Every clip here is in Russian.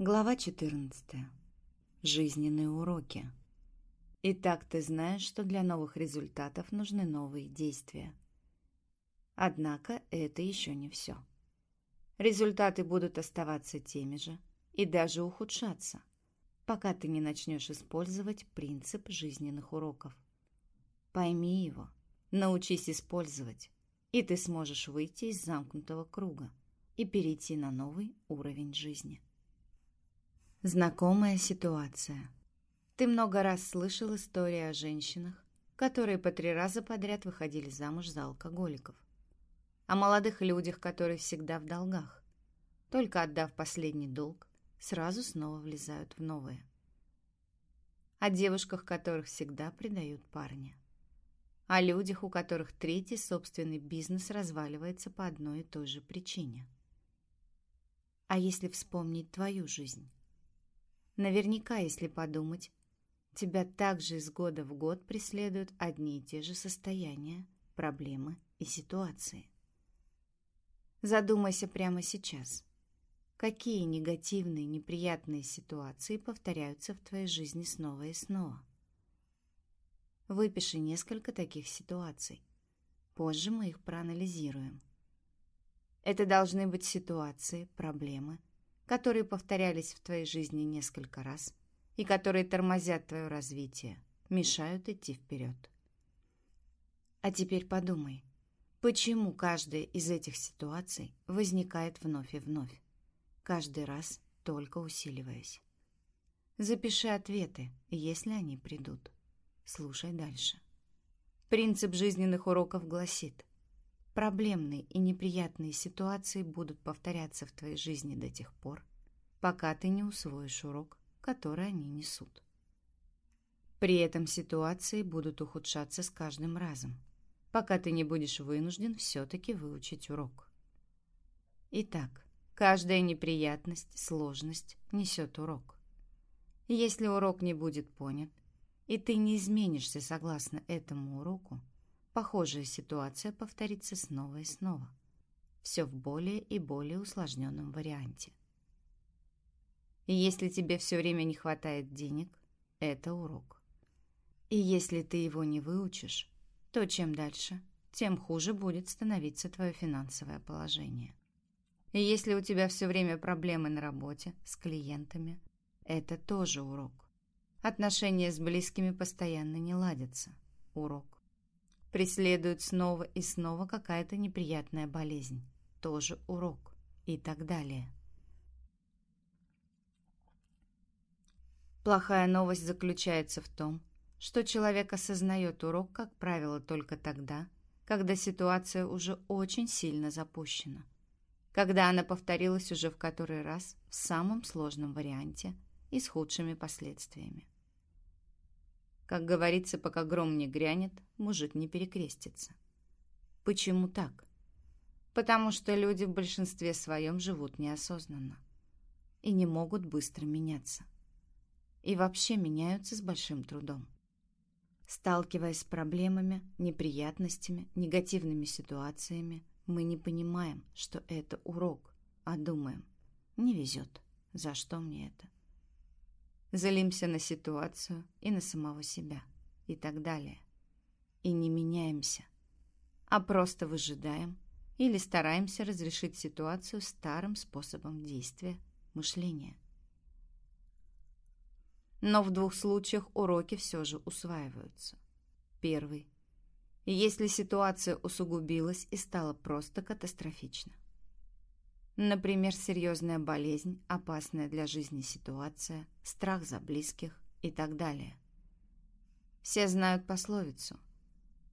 Глава 14. Жизненные уроки. Итак, ты знаешь, что для новых результатов нужны новые действия. Однако это еще не все. Результаты будут оставаться теми же и даже ухудшаться, пока ты не начнешь использовать принцип жизненных уроков. Пойми его, научись использовать, и ты сможешь выйти из замкнутого круга и перейти на новый уровень жизни. Знакомая ситуация. Ты много раз слышал истории о женщинах, которые по три раза подряд выходили замуж за алкоголиков. О молодых людях, которые всегда в долгах. Только отдав последний долг, сразу снова влезают в новое. О девушках, которых всегда предают парня. О людях, у которых третий собственный бизнес разваливается по одной и той же причине. А если вспомнить твою жизнь? Наверняка, если подумать, тебя также из года в год преследуют одни и те же состояния, проблемы и ситуации. Задумайся прямо сейчас. Какие негативные, неприятные ситуации повторяются в твоей жизни снова и снова? Выпиши несколько таких ситуаций. Позже мы их проанализируем. Это должны быть ситуации, проблемы, которые повторялись в твоей жизни несколько раз и которые тормозят твое развитие, мешают идти вперед. А теперь подумай, почему каждая из этих ситуаций возникает вновь и вновь, каждый раз только усиливаясь? Запиши ответы, если они придут. Слушай дальше. Принцип жизненных уроков гласит, Проблемные и неприятные ситуации будут повторяться в твоей жизни до тех пор, пока ты не усвоишь урок, который они несут. При этом ситуации будут ухудшаться с каждым разом, пока ты не будешь вынужден все-таки выучить урок. Итак, каждая неприятность, сложность несет урок. Если урок не будет понят, и ты не изменишься согласно этому уроку, Похожая ситуация повторится снова и снова. Все в более и более усложненном варианте. И если тебе все время не хватает денег, это урок. И если ты его не выучишь, то чем дальше, тем хуже будет становиться твое финансовое положение. И если у тебя все время проблемы на работе, с клиентами, это тоже урок. Отношения с близкими постоянно не ладятся. Урок. Преследует снова и снова какая-то неприятная болезнь. Тоже урок. И так далее. Плохая новость заключается в том, что человек осознает урок, как правило, только тогда, когда ситуация уже очень сильно запущена. Когда она повторилась уже в который раз в самом сложном варианте и с худшими последствиями. Как говорится, пока гром не грянет, мужик не перекрестится. Почему так? Потому что люди в большинстве своем живут неосознанно и не могут быстро меняться. И вообще меняются с большим трудом. Сталкиваясь с проблемами, неприятностями, негативными ситуациями, мы не понимаем, что это урок, а думаем, не везет, за что мне это? Залимся на ситуацию и на самого себя и так далее. И не меняемся, а просто выжидаем или стараемся разрешить ситуацию старым способом действия, мышления. Но в двух случаях уроки все же усваиваются. Первый. Если ситуация усугубилась и стала просто катастрофична. Например, серьезная болезнь, опасная для жизни ситуация, страх за близких и так далее. Все знают пословицу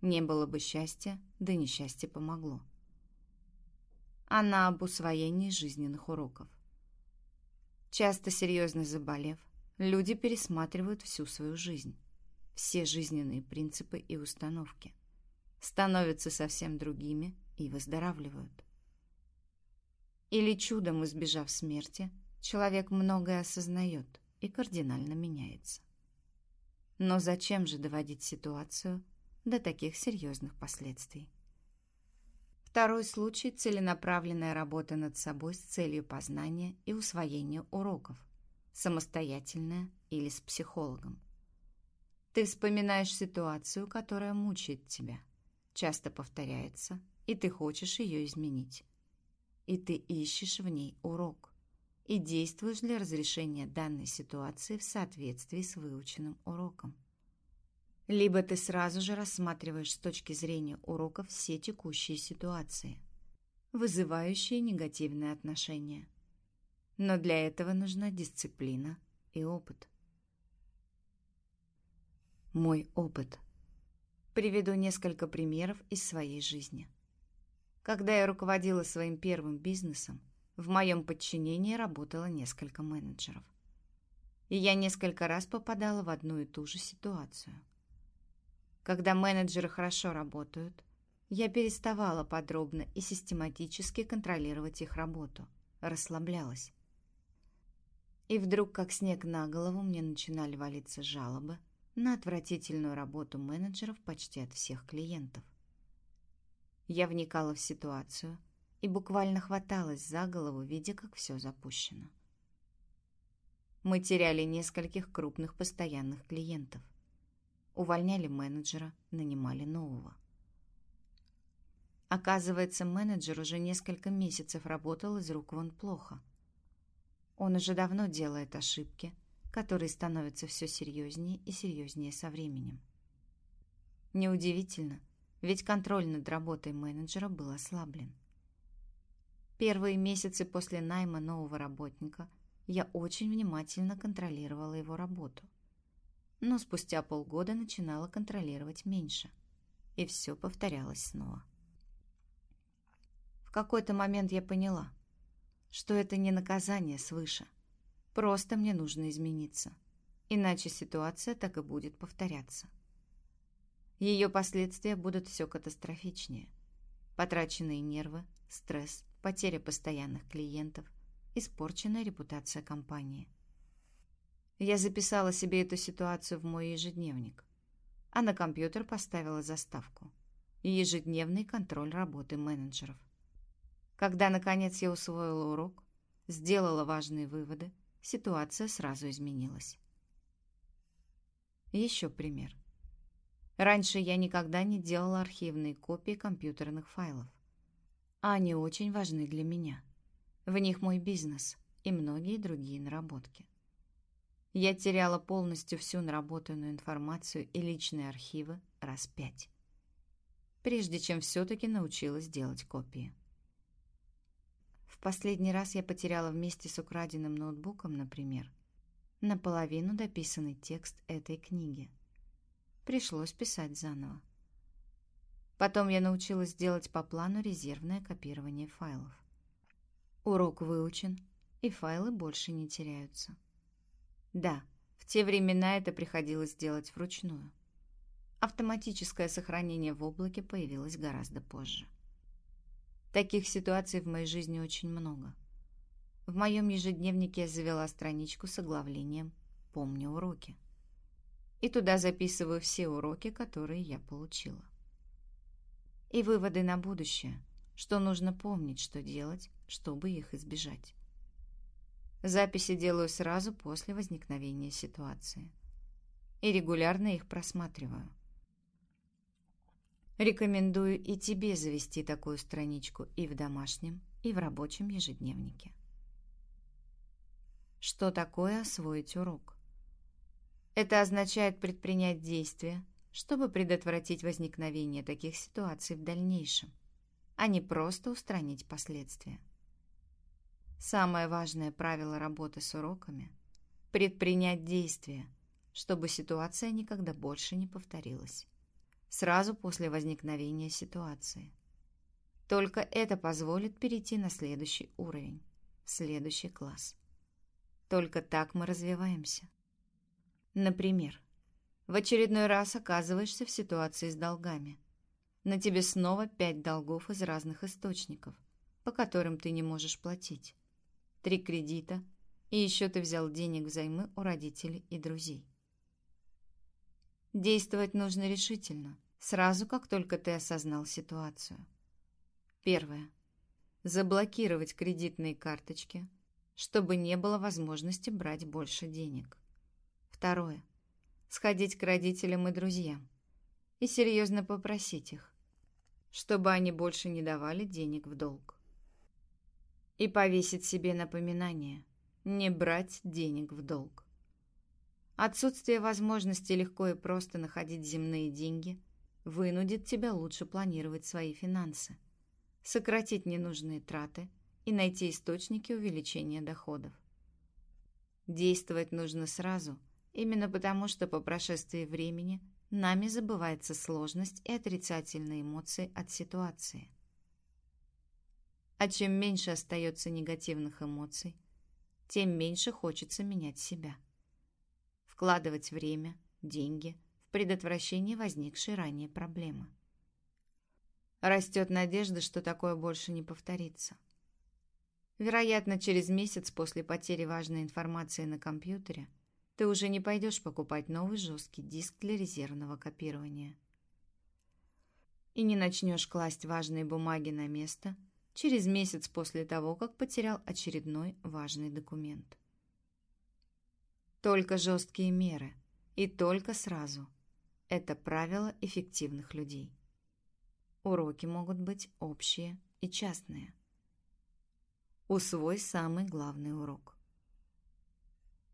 «Не было бы счастья, да несчастье помогло». Она об усвоении жизненных уроков. Часто серьезно заболев, люди пересматривают всю свою жизнь, все жизненные принципы и установки, становятся совсем другими и выздоравливают. Или чудом избежав смерти, человек многое осознает и кардинально меняется. Но зачем же доводить ситуацию до таких серьезных последствий? Второй случай – целенаправленная работа над собой с целью познания и усвоения уроков, самостоятельная или с психологом. Ты вспоминаешь ситуацию, которая мучает тебя, часто повторяется, и ты хочешь ее изменить. И ты ищешь в ней урок и действуешь для разрешения данной ситуации в соответствии с выученным уроком. Либо ты сразу же рассматриваешь с точки зрения уроков все текущие ситуации, вызывающие негативные отношения. Но для этого нужна дисциплина и опыт. Мой опыт. Приведу несколько примеров из своей жизни. Когда я руководила своим первым бизнесом, в моем подчинении работало несколько менеджеров. И я несколько раз попадала в одну и ту же ситуацию. Когда менеджеры хорошо работают, я переставала подробно и систематически контролировать их работу, расслаблялась. И вдруг, как снег на голову, мне начинали валиться жалобы на отвратительную работу менеджеров почти от всех клиентов. Я вникала в ситуацию – и буквально хваталась за голову, видя, как все запущено. Мы теряли нескольких крупных постоянных клиентов. Увольняли менеджера, нанимали нового. Оказывается, менеджер уже несколько месяцев работал из рук вон плохо. Он уже давно делает ошибки, которые становятся все серьезнее и серьезнее со временем. Неудивительно, ведь контроль над работой менеджера был ослаблен. Первые месяцы после найма нового работника я очень внимательно контролировала его работу. Но спустя полгода начинала контролировать меньше. И все повторялось снова. В какой-то момент я поняла, что это не наказание свыше. Просто мне нужно измениться. Иначе ситуация так и будет повторяться. Ее последствия будут все катастрофичнее. Потраченные нервы, стресс, потеря постоянных клиентов, испорченная репутация компании. Я записала себе эту ситуацию в мой ежедневник, а на компьютер поставила заставку «Ежедневный контроль работы менеджеров». Когда, наконец, я усвоила урок, сделала важные выводы, ситуация сразу изменилась. Еще пример. Раньше я никогда не делала архивные копии компьютерных файлов они очень важны для меня. В них мой бизнес и многие другие наработки. Я теряла полностью всю наработанную информацию и личные архивы раз пять, прежде чем все-таки научилась делать копии. В последний раз я потеряла вместе с украденным ноутбуком, например, наполовину дописанный текст этой книги. Пришлось писать заново. Потом я научилась делать по плану резервное копирование файлов. Урок выучен, и файлы больше не теряются. Да, в те времена это приходилось делать вручную. Автоматическое сохранение в облаке появилось гораздо позже. Таких ситуаций в моей жизни очень много. В моем ежедневнике я завела страничку с оглавлением «Помню уроки». И туда записываю все уроки, которые я получила и выводы на будущее, что нужно помнить, что делать, чтобы их избежать. Записи делаю сразу после возникновения ситуации и регулярно их просматриваю. Рекомендую и тебе завести такую страничку и в домашнем, и в рабочем ежедневнике. Что такое освоить урок? Это означает предпринять действия, чтобы предотвратить возникновение таких ситуаций в дальнейшем, а не просто устранить последствия. Самое важное правило работы с уроками – предпринять действия, чтобы ситуация никогда больше не повторилась. Сразу после возникновения ситуации. Только это позволит перейти на следующий уровень, в следующий класс. Только так мы развиваемся. Например, в очередной раз оказываешься в ситуации с долгами. На тебе снова пять долгов из разных источников, по которым ты не можешь платить. Три кредита, и еще ты взял денег взаймы у родителей и друзей. Действовать нужно решительно, сразу как только ты осознал ситуацию. Первое. Заблокировать кредитные карточки, чтобы не было возможности брать больше денег. Второе. Сходить к родителям и друзьям и серьезно попросить их, чтобы они больше не давали денег в долг. И повесить себе напоминание не брать денег в долг. Отсутствие возможности легко и просто находить земные деньги вынудит тебя лучше планировать свои финансы, сократить ненужные траты и найти источники увеличения доходов. Действовать нужно сразу, именно потому что по прошествии времени нами забывается сложность и отрицательные эмоции от ситуации. А чем меньше остается негативных эмоций, тем меньше хочется менять себя вкладывать время, деньги в предотвращение возникшей ранее проблемы. Растет надежда, что такое больше не повторится. Вероятно, через месяц после потери важной информации на компьютере ты уже не пойдешь покупать новый жесткий диск для резервного копирования. И не начнешь класть важные бумаги на место через месяц после того, как потерял очередной важный документ. Только жесткие меры. И только сразу. Это правило эффективных людей. Уроки могут быть общие и частные. Усвой самый главный урок.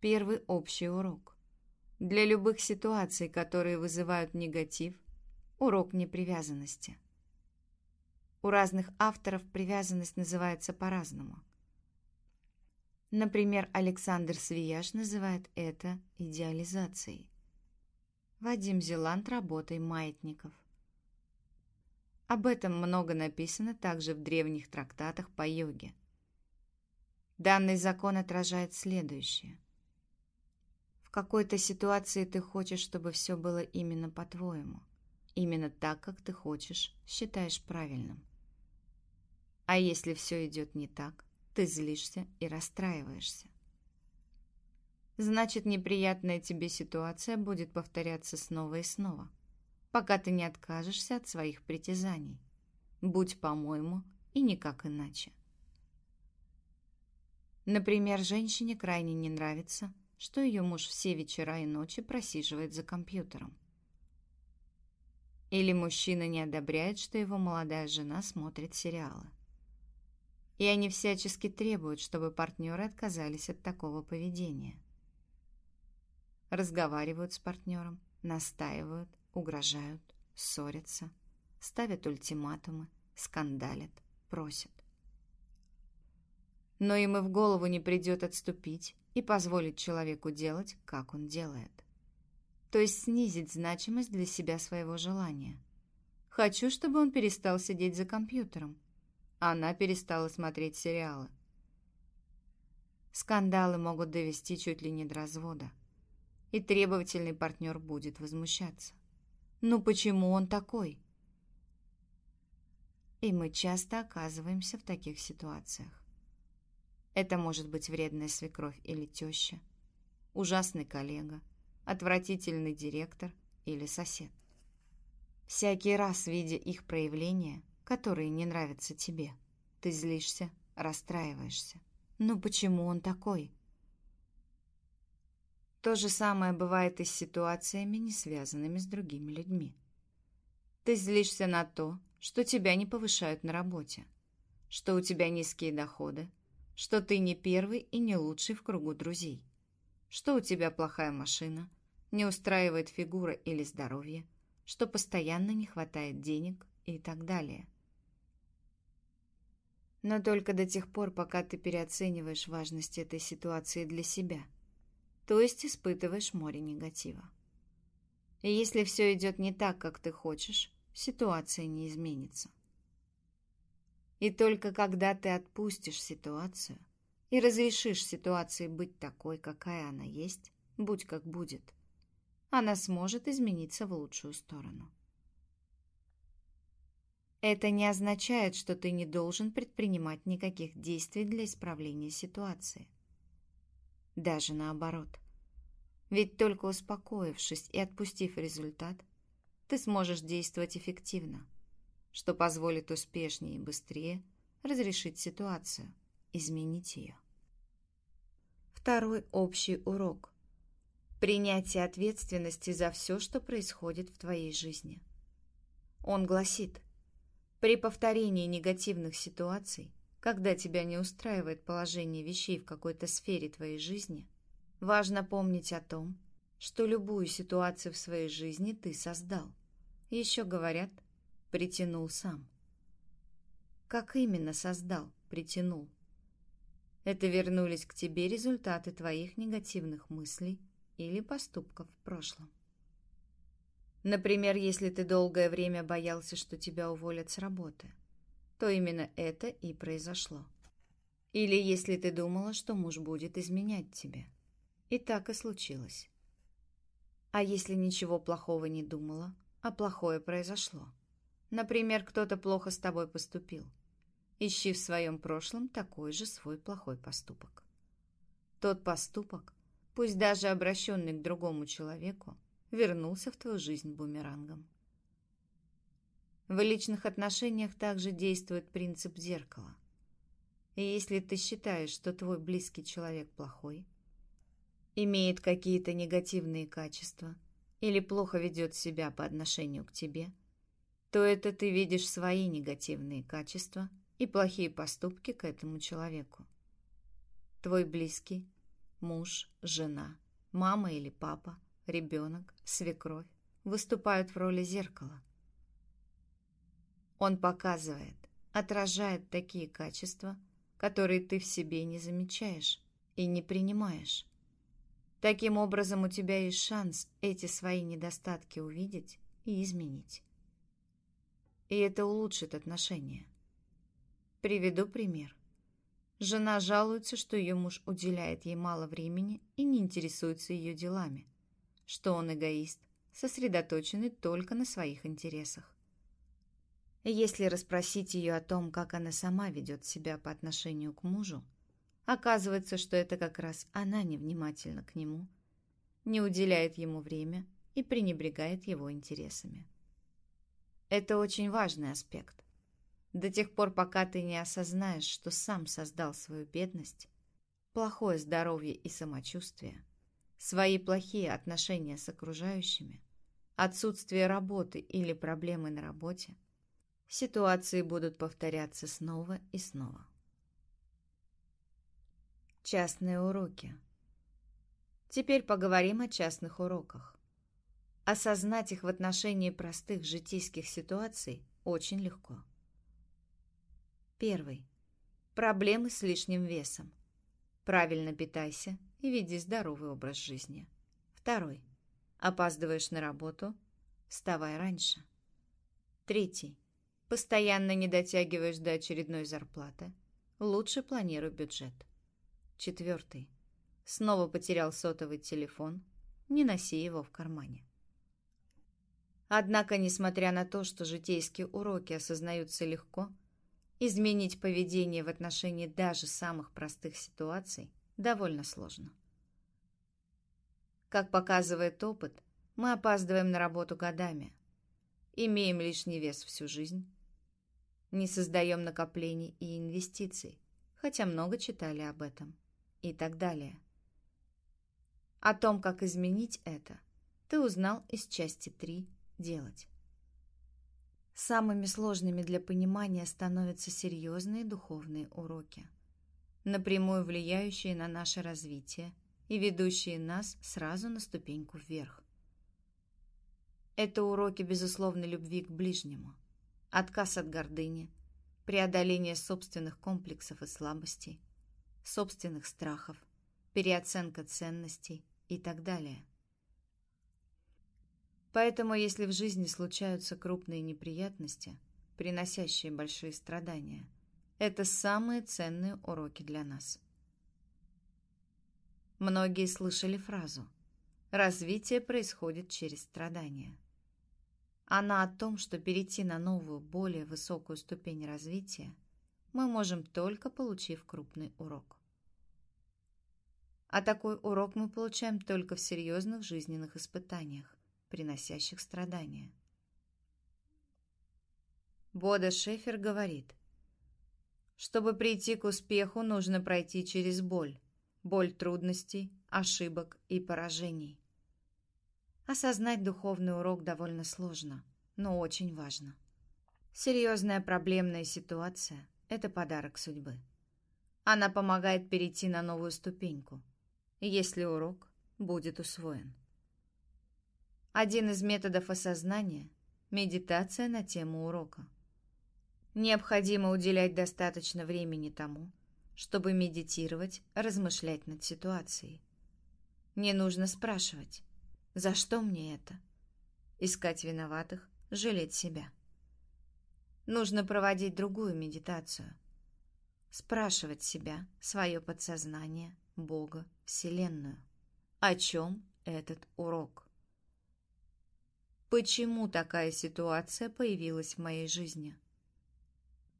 Первый общий урок. Для любых ситуаций, которые вызывают негатив, урок непривязанности. У разных авторов привязанность называется по-разному – Например, Александр Свияж называет это идеализацией. Вадим Зеланд работой маятников. Об этом много написано также в древних трактатах по йоге. Данный закон отражает следующее. Какой-то ситуации ты хочешь, чтобы все было именно по-твоему, именно так, как ты хочешь, считаешь правильным. А если все идет не так, ты злишься и расстраиваешься. Значит, неприятная тебе ситуация будет повторяться снова и снова, пока ты не откажешься от своих притязаний. Будь по-моему и никак иначе. Например, женщине крайне не нравится, что ее муж все вечера и ночи просиживает за компьютером. Или мужчина не одобряет, что его молодая жена смотрит сериалы и они всячески требуют, чтобы партнеры отказались от такого поведения. Разговаривают с партнером, настаивают, угрожают, ссорятся, ставят ультиматумы, скандалят, просят. Но им и в голову не придет отступить и позволить человеку делать, как он делает. То есть снизить значимость для себя своего желания. Хочу, чтобы он перестал сидеть за компьютером, она перестала смотреть сериалы. Скандалы могут довести чуть ли не до развода. И требовательный партнер будет возмущаться. Ну почему он такой? И мы часто оказываемся в таких ситуациях. Это может быть вредная свекровь или теща, ужасный коллега, отвратительный директор или сосед. Всякий раз, видя их проявления, которые не нравятся тебе. Ты злишься, расстраиваешься. Ну почему он такой? То же самое бывает и с ситуациями, не связанными с другими людьми. Ты злишься на то, что тебя не повышают на работе, что у тебя низкие доходы, что ты не первый и не лучший в кругу друзей, что у тебя плохая машина, не устраивает фигура или здоровье, что постоянно не хватает денег и так далее – но только до тех пор, пока ты переоцениваешь важность этой ситуации для себя, то есть испытываешь море негатива. И если все идет не так, как ты хочешь, ситуация не изменится. И только когда ты отпустишь ситуацию и разрешишь ситуации быть такой, какая она есть, будь как будет, она сможет измениться в лучшую сторону. Это не означает, что ты не должен предпринимать никаких действий для исправления ситуации. Даже наоборот. Ведь только успокоившись и отпустив результат, ты сможешь действовать эффективно, что позволит успешнее и быстрее разрешить ситуацию, изменить ее. Второй общий урок. Принятие ответственности за все, что происходит в твоей жизни. Он гласит, при повторении негативных ситуаций, когда тебя не устраивает положение вещей в какой-то сфере твоей жизни, важно помнить о том, что любую ситуацию в своей жизни ты создал. Еще говорят, притянул сам. Как именно создал, притянул? Это вернулись к тебе результаты твоих негативных мыслей или поступков в прошлом. Например, если ты долгое время боялся, что тебя уволят с работы, то именно это и произошло. Или если ты думала, что муж будет изменять тебе. И так и случилось. А если ничего плохого не думала, а плохое произошло? Например, кто-то плохо с тобой поступил. Ищи в своем прошлом такой же свой плохой поступок. Тот поступок, пусть даже обращенный к другому человеку, вернулся в твою жизнь бумерангом. В личных отношениях также действует принцип зеркала. И если ты считаешь, что твой близкий человек плохой, имеет какие-то негативные качества или плохо ведет себя по отношению к тебе, то это ты видишь свои негативные качества и плохие поступки к этому человеку. Твой близкий, муж, жена, мама или папа, ребенок, свекровь выступают в роли зеркала. Он показывает, отражает такие качества, которые ты в себе не замечаешь и не принимаешь. Таким образом, у тебя есть шанс эти свои недостатки увидеть и изменить. И это улучшит отношения. Приведу пример. Жена жалуется, что ее муж уделяет ей мало времени и не интересуется ее делами, что он эгоист, сосредоточенный только на своих интересах. Если расспросить ее о том, как она сама ведет себя по отношению к мужу, Оказывается, что это как раз она невнимательна к нему, не уделяет ему время и пренебрегает его интересами. Это очень важный аспект. До тех пор, пока ты не осознаешь, что сам создал свою бедность, плохое здоровье и самочувствие, свои плохие отношения с окружающими, отсутствие работы или проблемы на работе, ситуации будут повторяться снова и снова. Частные уроки. Теперь поговорим о частных уроках. Осознать их в отношении простых житейских ситуаций очень легко. Первый. Проблемы с лишним весом. Правильно питайся и веди здоровый образ жизни. Второй. Опаздываешь на работу? Вставай раньше. Третий. Постоянно не дотягиваешь до очередной зарплаты? Лучше планируй бюджет. Четвертый. Снова потерял сотовый телефон. Не носи его в кармане. Однако, несмотря на то, что житейские уроки осознаются легко, изменить поведение в отношении даже самых простых ситуаций довольно сложно. Как показывает опыт, мы опаздываем на работу годами, имеем лишний вес всю жизнь, не создаем накоплений и инвестиций, хотя много читали об этом и так далее. О том, как изменить это, ты узнал из части 3 «Делать». Самыми сложными для понимания становятся серьезные духовные уроки, напрямую влияющие на наше развитие и ведущие нас сразу на ступеньку вверх. Это уроки безусловной любви к ближнему, отказ от гордыни, преодоление собственных комплексов и слабостей – собственных страхов, переоценка ценностей и так далее. Поэтому, если в жизни случаются крупные неприятности, приносящие большие страдания, это самые ценные уроки для нас. Многие слышали фразу «развитие происходит через страдания». Она о том, что перейти на новую, более высокую ступень развития мы можем только получив крупный урок. А такой урок мы получаем только в серьезных жизненных испытаниях, приносящих страдания. Бода Шефер говорит, чтобы прийти к успеху, нужно пройти через боль, боль трудностей, ошибок и поражений. Осознать духовный урок довольно сложно, но очень важно. Серьезная проблемная ситуация – это подарок судьбы. Она помогает перейти на новую ступеньку, если урок будет усвоен. Один из методов осознания – медитация на тему урока. Необходимо уделять достаточно времени тому, чтобы медитировать, размышлять над ситуацией. Не нужно спрашивать, за что мне это? Искать виноватых, жалеть себя. Нужно проводить другую медитацию. Спрашивать себя, свое подсознание, Бога, Вселенную. О чем этот урок? Почему такая ситуация появилась в моей жизни?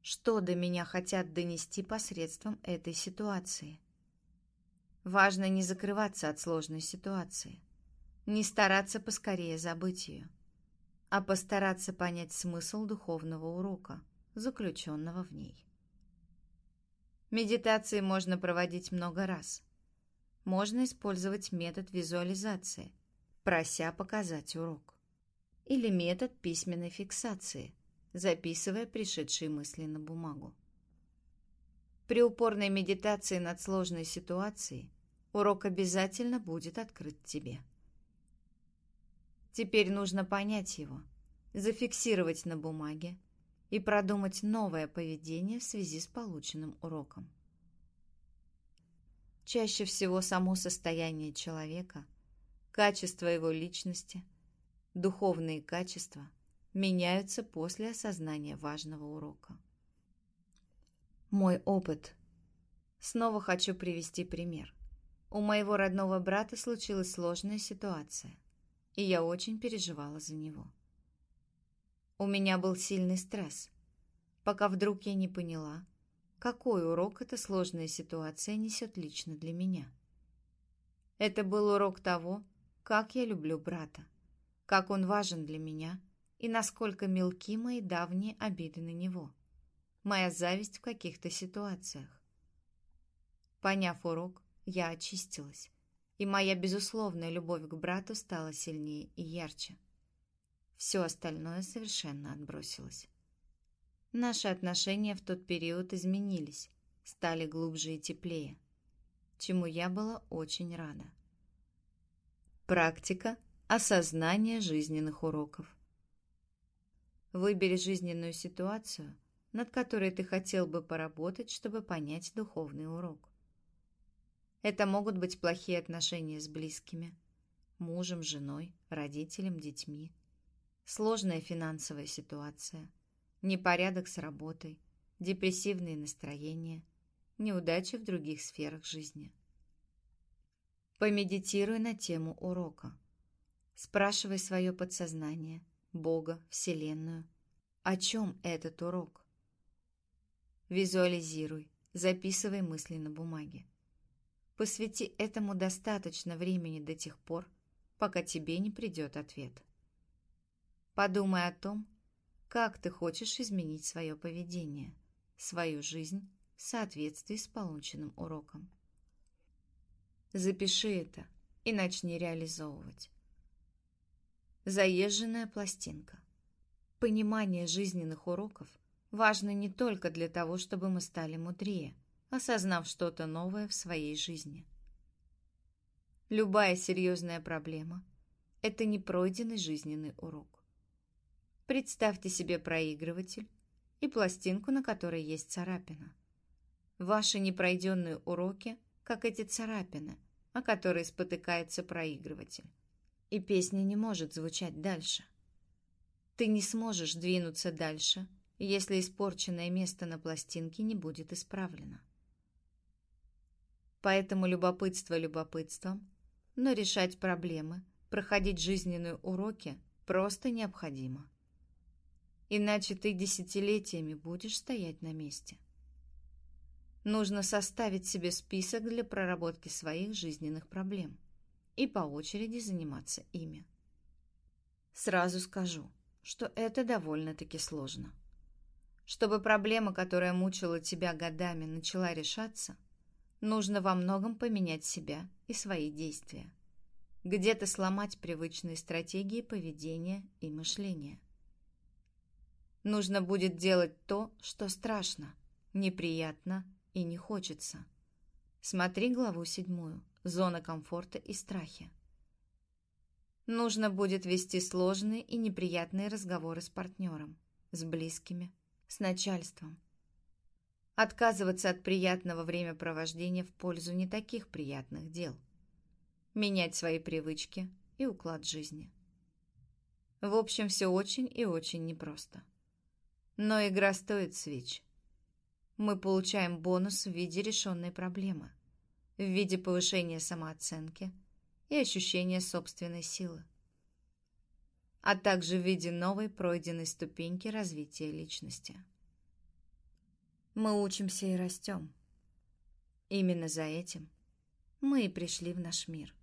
Что до меня хотят донести посредством этой ситуации? Важно не закрываться от сложной ситуации, не стараться поскорее забыть ее а постараться понять смысл духовного урока, заключенного в ней. Медитации можно проводить много раз. Можно использовать метод визуализации, прося показать урок. Или метод письменной фиксации, записывая пришедшие мысли на бумагу. При упорной медитации над сложной ситуацией урок обязательно будет открыт тебе. Теперь нужно понять его, зафиксировать на бумаге и продумать новое поведение в связи с полученным уроком. Чаще всего само состояние человека, качество его личности, духовные качества меняются после осознания важного урока. Мой опыт. Снова хочу привести пример. У моего родного брата случилась сложная ситуация и я очень переживала за него. У меня был сильный стресс, пока вдруг я не поняла, какой урок эта сложная ситуация несет лично для меня. Это был урок того, как я люблю брата, как он важен для меня и насколько мелки мои давние обиды на него, моя зависть в каких-то ситуациях. Поняв урок, я очистилась и моя безусловная любовь к брату стала сильнее и ярче. Все остальное совершенно отбросилось. Наши отношения в тот период изменились, стали глубже и теплее, чему я была очень рада. Практика осознания жизненных уроков. Выбери жизненную ситуацию, над которой ты хотел бы поработать, чтобы понять духовный урок. Это могут быть плохие отношения с близкими, мужем, женой, родителем, детьми, сложная финансовая ситуация, непорядок с работой, депрессивные настроения, неудачи в других сферах жизни. Помедитируй на тему урока. Спрашивай свое подсознание, Бога, Вселенную, о чем этот урок. Визуализируй, записывай мысли на бумаге. Посвяти этому достаточно времени до тех пор, пока тебе не придет ответ. Подумай о том, как ты хочешь изменить свое поведение, свою жизнь в соответствии с полученным уроком. Запиши это и начни реализовывать. Заезженная пластинка. Понимание жизненных уроков важно не только для того, чтобы мы стали мудрее – осознав что-то новое в своей жизни. Любая серьезная проблема – это непройденный жизненный урок. Представьте себе проигрыватель и пластинку, на которой есть царапина. Ваши непройденные уроки, как эти царапины, о которые спотыкается проигрыватель. И песня не может звучать дальше. Ты не сможешь двинуться дальше, если испорченное место на пластинке не будет исправлено. Поэтому любопытство любопытством, но решать проблемы, проходить жизненные уроки просто необходимо. Иначе ты десятилетиями будешь стоять на месте. Нужно составить себе список для проработки своих жизненных проблем и по очереди заниматься ими. Сразу скажу, что это довольно-таки сложно. Чтобы проблема, которая мучила тебя годами, начала решаться – Нужно во многом поменять себя и свои действия. Где-то сломать привычные стратегии поведения и мышления. Нужно будет делать то, что страшно, неприятно и не хочется. Смотри главу седьмую «Зона комфорта и страхи». Нужно будет вести сложные и неприятные разговоры с партнером, с близкими, с начальством. Отказываться от приятного времяпровождения в пользу не таких приятных дел. Менять свои привычки и уклад жизни. В общем, все очень и очень непросто. Но игра стоит свеч. Мы получаем бонус в виде решенной проблемы, в виде повышения самооценки и ощущения собственной силы, а также в виде новой пройденной ступеньки развития личности. Мы учимся и растем. Именно за этим мы и пришли в наш мир.